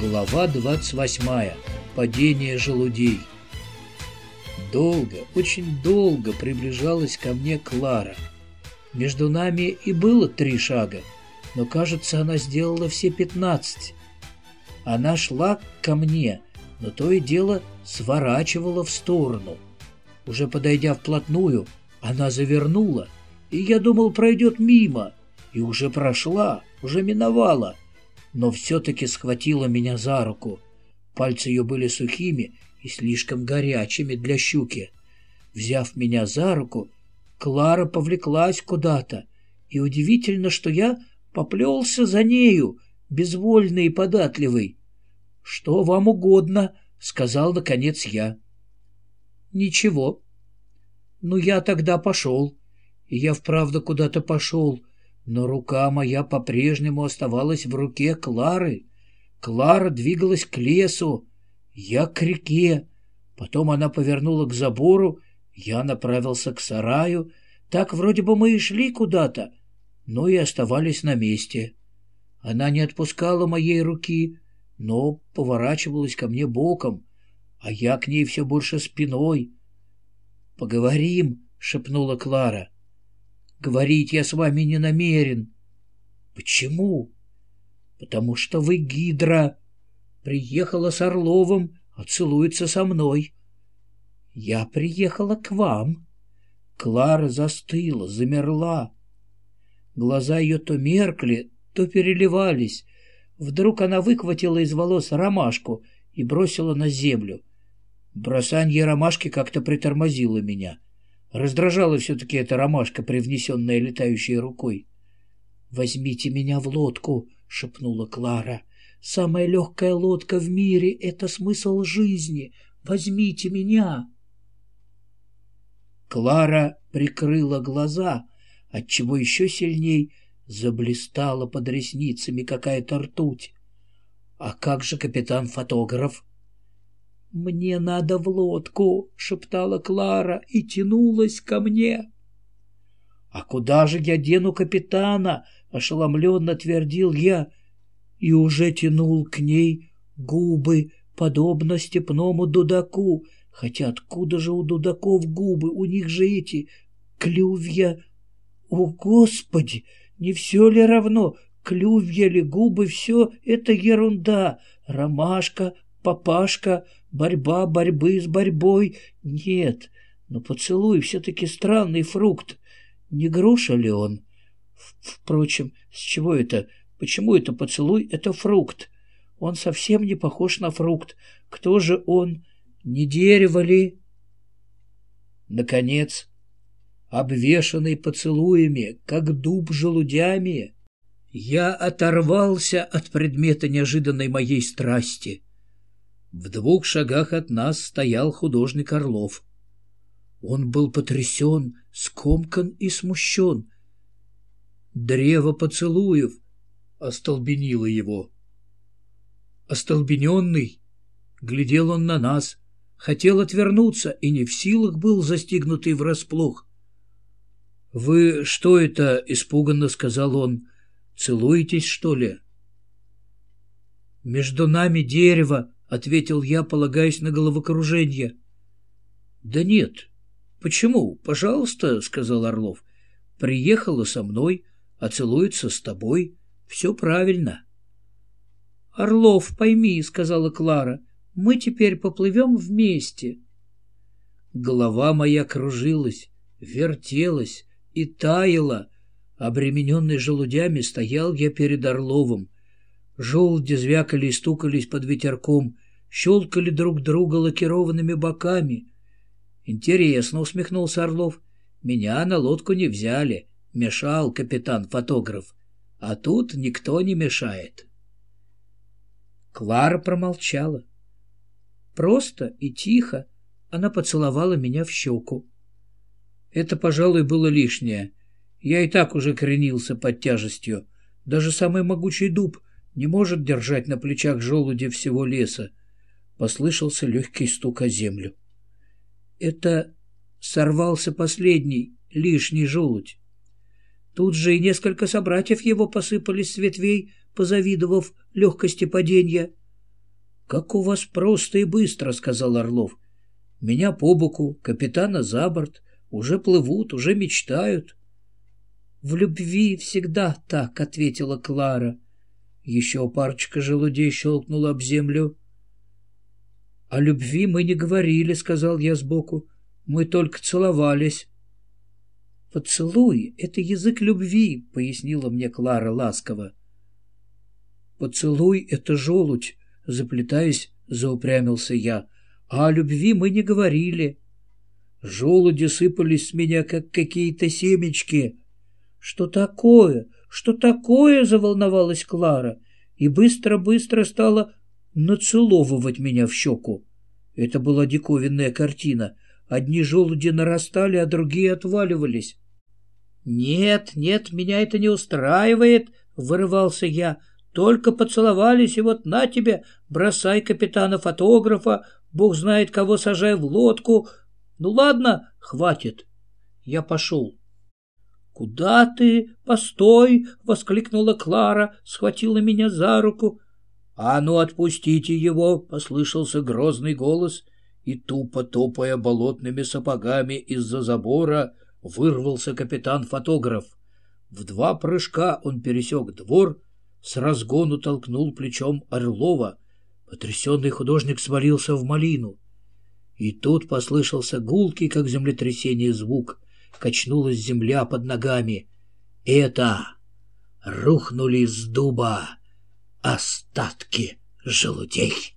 Глава 28. Падение желудей. Долго, очень долго приближалась ко мне Клара. Между нами и было три шага, но, кажется, она сделала все пятнадцать. Она шла ко мне, но то и дело сворачивала в сторону. Уже подойдя вплотную, она завернула, и я думал, пройдет мимо, и уже прошла, уже миновала, но все-таки схватила меня за руку. Пальцы ее были сухими и слишком горячими для щуки. Взяв меня за руку, Клара повлеклась куда-то, и удивительно, что я поплелся за нею, безвольный и податливый. «Что вам угодно?» — сказал, наконец, я. «Ничего». «Ну, я тогда пошел». И я вправду куда-то пошел, но рука моя по-прежнему оставалась в руке Клары. Клара двигалась к лесу, я к реке. Потом она повернула к забору, я направился к сараю. Так вроде бы мы и шли куда-то, но и оставались на месте. Она не отпускала моей руки, но поворачивалась ко мне боком, а я к ней все больше спиной. «Поговорим», — шепнула Клара. Говорить я с вами не намерен. Почему? Потому что вы гидра. Приехала с Орловым, а целуется со мной. Я приехала к вам. Клара застыла, замерла. Глаза ее то меркли, то переливались. Вдруг она выхватила из волос ромашку и бросила на землю. Бросанье ромашки как-то притормозило меня — Раздражала все-таки эта ромашка, привнесенная летающей рукой. «Возьмите меня в лодку», — шепнула Клара. «Самая легкая лодка в мире — это смысл жизни. Возьмите меня». Клара прикрыла глаза, отчего еще сильней заблистала под ресницами какая-то ртуть. «А как же капитан-фотограф?» «Мне надо в лодку», — шептала Клара и тянулась ко мне. «А куда же я дену капитана?» — ошеломленно твердил я и уже тянул к ней губы, подобно степному дудаку. Хотя откуда же у дудаков губы? У них же эти клювья. О, Господи! Не все ли равно? Клювья ли, губы, все это ерунда. Ромашка, папашка, борьба борьбы с борьбой. Нет, но поцелуй все-таки странный фрукт. Не груша ли он? Впрочем, с чего это? Почему это поцелуй? Это фрукт. Он совсем не похож на фрукт. Кто же он? Не дерево ли? Наконец, обвешанный поцелуями, как дуб желудями, я оторвался от предмета неожиданной моей страсти — в двух шагах от нас стоял художник Орлов. Он был потрясен, скомкан и смущен. Древо поцелуев остолбенило его. Остолбененный, глядел он на нас, хотел отвернуться и не в силах был застигнутый врасплох. — Вы что это? — испуганно сказал он. — Целуетесь, что ли? — Между нами дерево, — ответил я, полагаясь на головокружение. — Да нет. — Почему? Пожалуйста, — сказал Орлов. — Приехала со мной, а целуется с тобой. Все правильно. — Орлов, пойми, — сказала Клара, — мы теперь поплывем вместе. Голова моя кружилась, вертелась и таяла. Обремененный желудями стоял я перед Орловым. Желуди звякали и стукались под ветерком, щелкали друг друга лакированными боками. Интересно, усмехнулся Орлов. Меня на лодку не взяли. Мешал капитан-фотограф. А тут никто не мешает. Клара промолчала. Просто и тихо она поцеловала меня в щеку. Это, пожалуй, было лишнее. Я и так уже кренился под тяжестью. Даже самый могучий дуб не может держать на плечах желуди всего леса послышался легкий стук о землю. Это сорвался последний, лишний желудь. Тут же и несколько собратьев его посыпались с ветвей, позавидовав легкости падения. «Как у вас просто и быстро», — сказал Орлов. «Меня по боку, капитана за борт. Уже плывут, уже мечтают». «В любви всегда так», — ответила Клара. Еще парочка желудей щелкнула об землю. «О любви мы не говорили», — сказал я сбоку. «Мы только целовались». «Поцелуй — это язык любви», — пояснила мне Клара ласково. «Поцелуй — это желудь», — заплетаясь, заупрямился я. «А о любви мы не говорили». Желуди сыпались с меня, как какие-то семечки. «Что такое? Что такое?» — заволновалась Клара и быстро-быстро стала нацеловывать меня в щеку. Это была диковинная картина. Одни желуди нарастали, а другие отваливались. «Нет, нет, меня это не устраивает», — вырывался я. «Только поцеловались, и вот на тебе, бросай капитана-фотографа, бог знает кого сажай в лодку. Ну ладно, хватит. Я пошел». «Куда ты? Постой!» — воскликнула Клара, схватила меня за руку. «А ну, отпустите его!» — послышался грозный голос, и, тупо топая болотными сапогами из-за забора, вырвался капитан-фотограф. В два прыжка он пересек двор, с разгону толкнул плечом Орлова. Потрясенный художник свалился в малину. И тут послышался гулкий, как землетрясение, звук. Качнулась земля под ногами. Это рухнули с дуба остатки желудей.